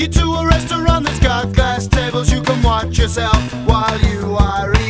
take you to a restaurant that's got glass tables. You can watch yourself while you are eating.